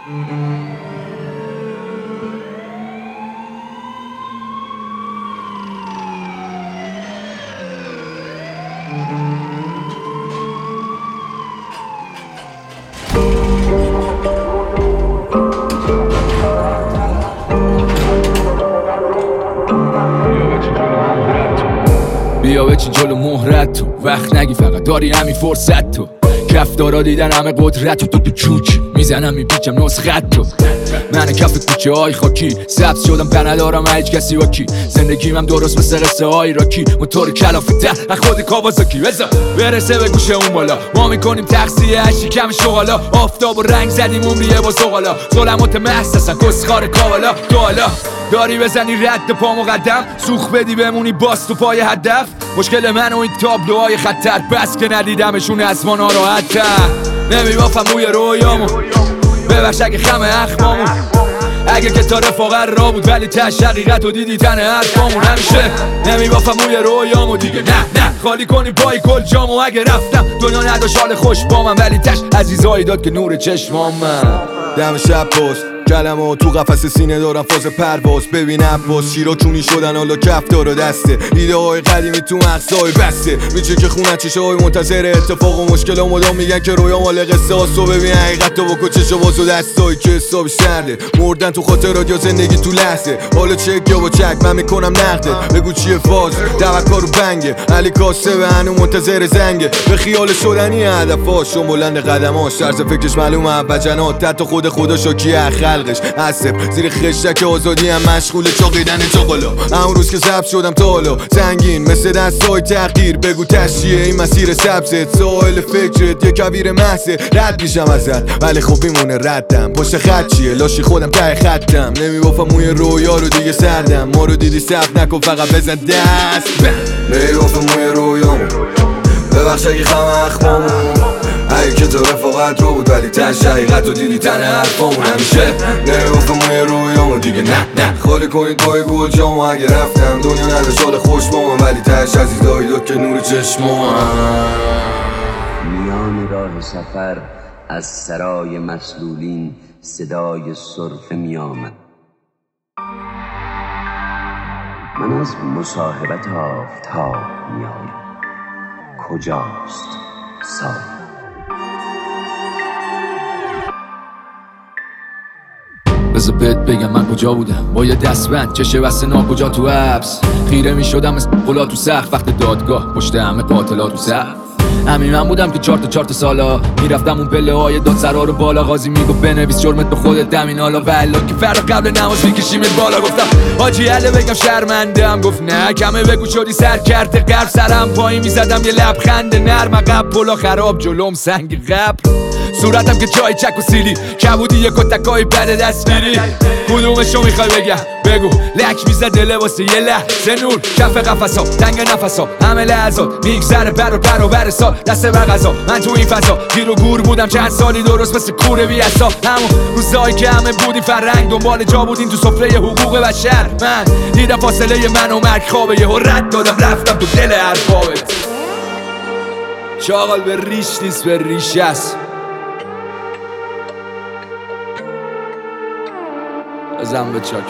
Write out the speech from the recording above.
بیا بچین جلو مهرت تو. وقت نگی فقط داری همین فرصت تو. کفتارا دیدن همه قدرت تو تو چوچ می‌زنم میپیچم نسخت تو من کف کوچه های خاکی. سبز شدم به ندارم هیچ کسی با کی زندگیم هم درست مثل قصه های راکی. موتور کلافه در خود کابازاکی بزا برسه به گوشه اون بالا. ما می‌کنیم تقصیه هشی کم شغالا آفتاب و رنگ زدیم عمریه با زغالا ظلمات محس هستن کاوالا. تو حالا داری بزنی رد پا مقدم سوخ بدی بمونی باست تو پای هدف. مشکل من و این تابلوهای خطر. بس که ندیدمشون از ما ناراحتتر نمیبافم موی رویامو. ببخش اگه خم اخمامون. اگه که تا رفاقت را بود ولی تش حقیقت و دیدی تن حرفامون. همیشه نمیبافم موی رویامو دیگه. نه نه. خالی کنی پای کل جامو اگه رفتم. دنیا نداشت حال خوش با من ولی تش عزیزایی داد که نور چشمام من. دم شب پست. کلمه تو قفس سینه دارم فاز پرواز. ببین عباس کونی شدن حالا کف داره دسته. ایده های قدیمی تو مغزای بسته. میچه که خونه چشه های منتظر اتفاق و مشکل مدام میگن که رویا مال قصه و ببین حقیقت تو چشو باز و دستایی که حسابش سرده مردن تو خاطرات یا زندگی تو لحظه. حالا چک یا با چک من می‌کنم نقدت بگو چیه فاز توکا رو بنگه. علی کاسه هنو منتظر زنگه. به خیال شدنی هدفاش و بلند قدماش طرز فکرش معلومه. بجنات حتی خود خدا شاکی خلقش عصب. زیر خشک آزادی هم مشغول چاقیدن چاقالا اون روز که زب شدم تا حالا. سنگین مثل دستای تغییر. بگو تشیه این مسیر سبزت. ساحل فکرت یه کبیر محصه رد میشم ازت. ولی خب میمونه ردم. پشت خط چیه؟ لاشی خودم ته خطم. نمیبافم موی رویا رو دیگه سردم. ما رو دیدی سب نکن. فقط بزن دست. نمیبافم موی رویامو. ببخش اگه خم اخمامو. ای که تو رفاقت رو بود ولی تش حقیقت رو دیدی تن حرفامون همیشه. نمی‌گفتم موی رویامو دیگه نه نه. خالی کنید پای گل جامو اگه رفتم دنیا نداشت حال خوش با من ولی تش عزیز دایی که نور چشمام. میان راه سفر از سرای مسلولین صدای صرفه می آمد من از مصاحبت آفتاب می آیم کجاست سایه؟ بذار بهت بگم من کجا بودم؟ با یه دستبند چشه بسته کجا تو عبس خیره می شدم مثل قلا تو سخت وقت دادگاه پشت همه قاتلات تو سخت همین من بودم که چهار تا سالا می‌رفتم اون پله های دادسرا رو بالا قاضی میگو بنویس جرمت به خودت دمین. حالا والا که فرق قبل نماز میکشیمت بالا. گفتم حاجی عله بگم شرمنده گفت نه کمه بگو شدی سر کرده قرب سرم پایین می‌زدم یه لبخند نرم. قبل پلا خراب جلوم سنگ قبل. صورتم که جای چک و سیلی. کبودی یه کتکای بد دستگیری. کدومشو می‌خوای بگم؟ بگو. لک می‌زده لباس یه لحظه نور. کف قفصا تنگ نفسا. همه لحظات. میگذره بر و بر و بر سال دست بر غذا. من تو این فضا. گیر و گور بودم چند سالی. درست مثل کوره بی اصا همون روزایی که همه بودیم فرنگ. دنبال جا بودیم تو سفره حقوق بشر. من دیدم فاصله من و مرگ خوابه. یه رد دادم رفتم تو دل خوابت شاغل به ریش نیست به ریش است. بزن به چاک